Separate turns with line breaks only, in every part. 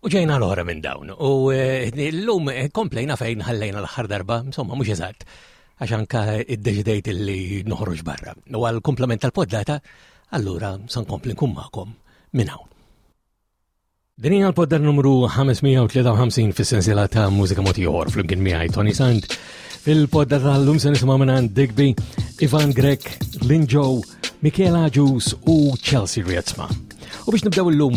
U ġejna l-oħra minn dawn. U eh, l-lum eh, komplejna fejn ħallejna l-ħar darba, insomma, mux eżatt, għax anka id-deġidejt li noħroġ barra. U għal-komplement tal-poddata, allura san kompli nkun ma'kom minn hawn. Din hija l-poddar numru 553 fis-sensiela ta' mużika motiħor fl-imkien miegħi Tony Sand. Fil-poddar tal-lum se nisimgħu minn Digby, Ivan Grek, Linjo, Michela Ġus u Chelsea Rietzma. U biex nibdew l-lum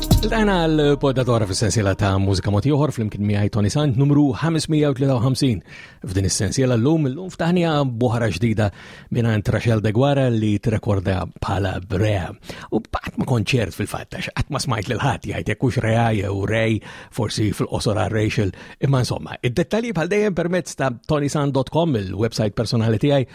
Iltajna l-poddatora fil-sensiela ta' mużika moti uħor fl-imkien miħaj Tony Sant numru 553. F'din is-sensiela l-lum, l-lum ftaħnija buħara ġdida minna Rachel Degwara li t-rekorda bħala Brea. U bħat ma konċert fil-fattax, għat ma smajt l-ħat jgħajt jekkux Rea jew Rej, forsi fil-qosora Rachel, imma insomma, id-dettalji bħal dejjem permezz ta' tonysant.com, il-website personali tiegħi,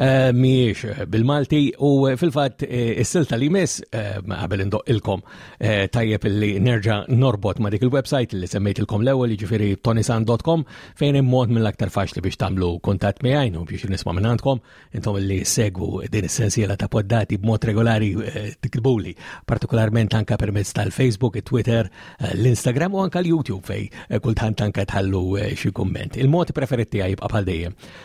Eh, miex eh, bil-Malti u eh, fil-fat is-silta li mis qabel indoqilkom tajjeb li nerġa norbot ma dik il-website li semmejtilkom l-ewwel jiġifieri tonisan.com fejn hemm mod mill-aktar faċli biex tagħmlu kuntatt miegħi u biex nisma' minn għandkom intom li segwu din is-sensiela ta' poddati b'mod regolari tiktbuli partikolarment anka permezz tal-Facebook, it-Twitter, l-Instagram u anka l-YouTube fej kultant anka tħallu xi kumment. Il-mod preferit tiegħi jibqa' bħal dejjem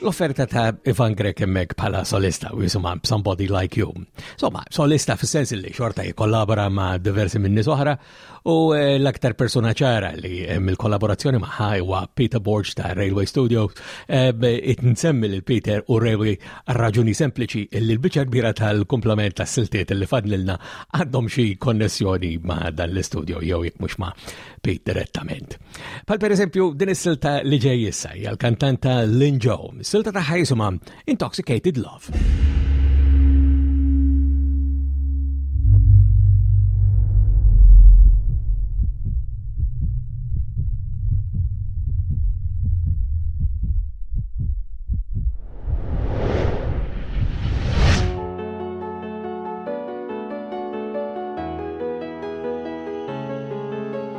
l-offerta ta' Ivan Grek emmek bħala solista u jisuma Somebody Like You. Somma, solista fis sens li xorta jikollabora ma' diversi minni soħra u eh, l-aktar persona ċara li eh, mill-kollaborazzjoni maħħa huwa Peter Borg ta' Railway Studio. Eh, It-nsemmi l-Peter u Railway raġuni sempliċi li l-bicċa kbira tal-komplement ta' siltiet li fadlilna għandhom xi konnessjoni ma' dan l-studio jew jek mux ma' Pete direttament. Pal per eżempju din is-silta li ġej issa hija l-kantanta Lin Joe, silta ta' ħajsuma Intoxicated Love.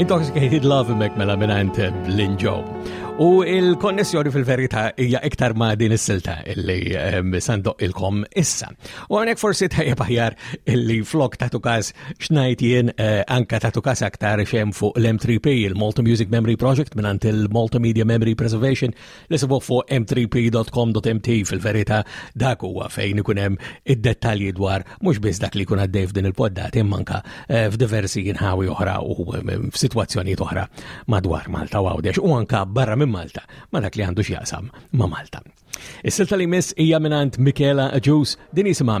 Intoxicated Love mek mela minant Blinġo. U il-konnessjoni fil-verita hija iktar ma' din is-silta illi ehm, sandoq ilkom issa. U għonek forsi tajjeb aħjar illi flok ta' tukas xnajt jien eh, anka ta' tukas aktar xem fuq l-M3P, il-Multimusic Memory Project minant il-Multimedia Memory Preservation li sibuh fuq m3p.com.mt fil-verita dak huwa fejn ikun hemm id-dettalji dwar mhux biss dak li jkun għaddej f'din il-poddat immanka eh, f'diversi jinħawi oħra u eh, f'sitwazzjonijiet oħra madwar Malta u għawdex u anka barra minn Malta ma dak li għandu x'jaqsam ma' Malta. Is-silta li miss hija minant
Michela Ġus din jisimha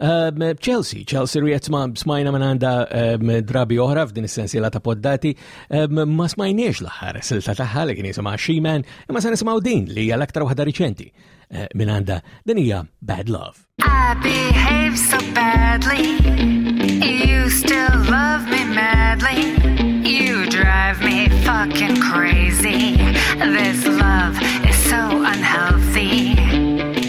Ehm, Chelsea, Chelsea riet ma smajna minn għanda ehm, drabi oħra f'din is-sensiela ta' poddati, ehm, ma smajniex l-aħħar silta tagħha li kien jisimha She-Man, imma se nisimgħu din li hija l-aktar waħda riċenti eh, minn għanda din hija Bad Love.
I behave so badly, you still love me madly, you drive me fucking crazy, this love is so unhealthy.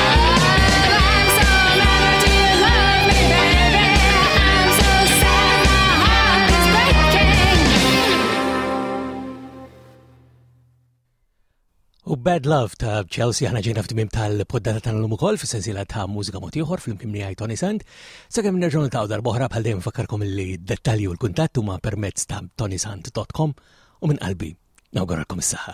Bad Love
ta' Chelsea ħana ġejna f'timim tal-poddata ta' l-lum ukoll fis-sensiela ta' mużika motiħor fl-imkien miegħi Tony Sand. Sakemm nerġgħu niltaqgħu darb'oħra bħal dejjem fakkarkom li dettalji u l-kuntatt huma permezz ta' tonysand.com u minn qalbi nawguralkom is-saħħa.